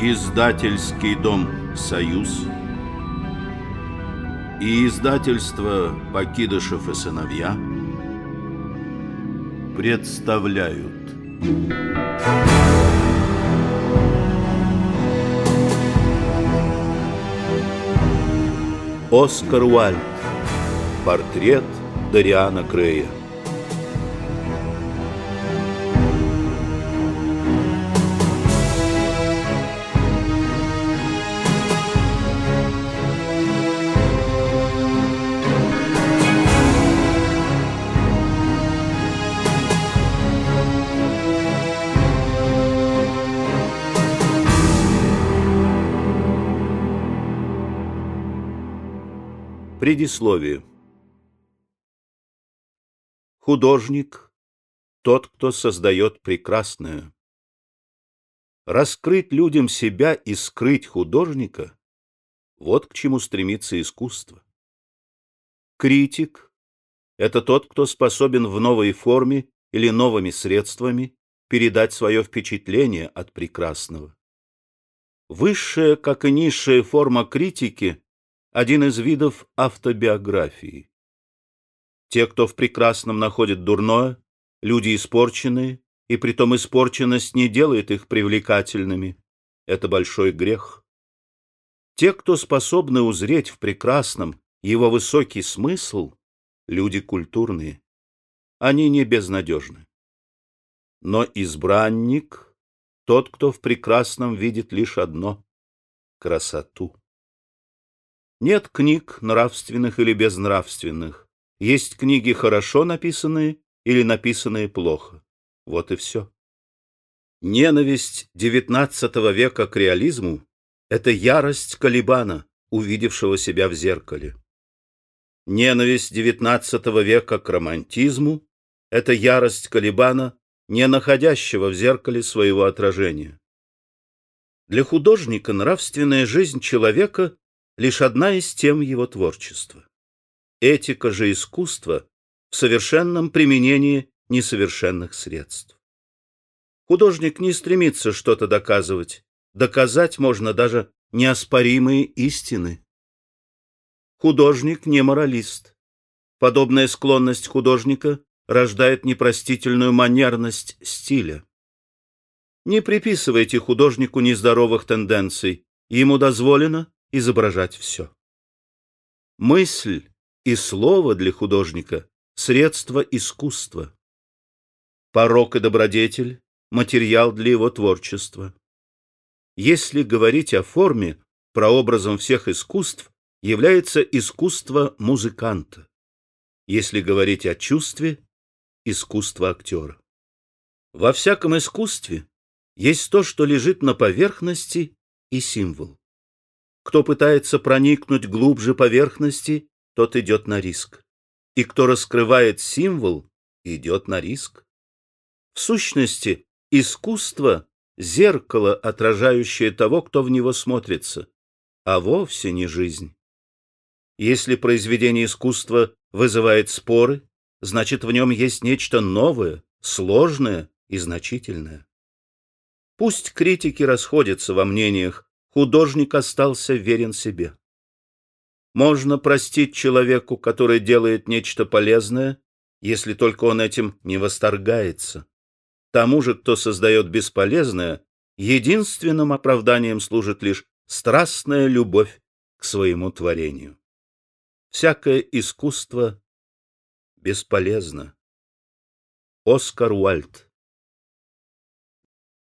Издательский дом «Союз» и издательство «Покидышев и сыновья» представляют. Оскар Уальд. Портрет Дариана Крея Предисловие. Художник — тот, кто создает прекрасное. Раскрыть людям себя и скрыть художника — вот к чему стремится искусство. Критик — это тот, кто способен в новой форме или новыми средствами передать свое впечатление от прекрасного. Высшая, как и низшая форма критики — один из видов автобиографии. Те, кто в прекрасном находит дурное, люди испорченные, и притом испорченность не делает их привлекательными. Это большой грех. Те, кто способны узреть в прекрасном его высокий смысл, люди культурные. Они не безнадежны. Но избранник — тот, кто в прекрасном видит лишь одно — красоту. Нет книг нравственных или безнравственных. Есть книги хорошо написанные или написанные плохо. Вот и все. Ненависть XIX века к реализму — это ярость Калибана, увидевшего себя в зеркале. Ненависть XIX века к романтизму — это ярость Калибана, не находящего в зеркале своего отражения. Для художника нравственная жизнь человека лишь одна из тем его творчества. Этика же искусства в совершенном применении несовершенных средств. Художник не стремится что-то доказывать, доказать можно даже неоспоримые истины. Художник не моралист. Подобная склонность художника рождает непростительную манерность стиля. Не приписывайте художнику нездоровых тенденций, ему дозволено изображать все. Мысль и слово для художника — средство искусства. Порок и добродетель — материал для его творчества. Если говорить о форме, прообразом всех искусств является искусство музыканта. Если говорить о чувстве — искусство актера. Во всяком искусстве есть то, что лежит на поверхности и символ. Кто пытается проникнуть глубже поверхности, тот идет на риск. И кто раскрывает символ, идет на риск. В сущности, искусство — зеркало, отражающее того, кто в него смотрится, а вовсе не жизнь. Если произведение искусства вызывает споры, значит, в нем есть нечто новое, сложное и значительное. Пусть критики расходятся во мнениях, художник остался верен себе. Можно простить человеку, который делает нечто полезное, если только он этим не восторгается. Тому же, кто создает бесполезное, единственным оправданием служит лишь страстная любовь к своему творению. Всякое искусство бесполезно. Оскар Уальд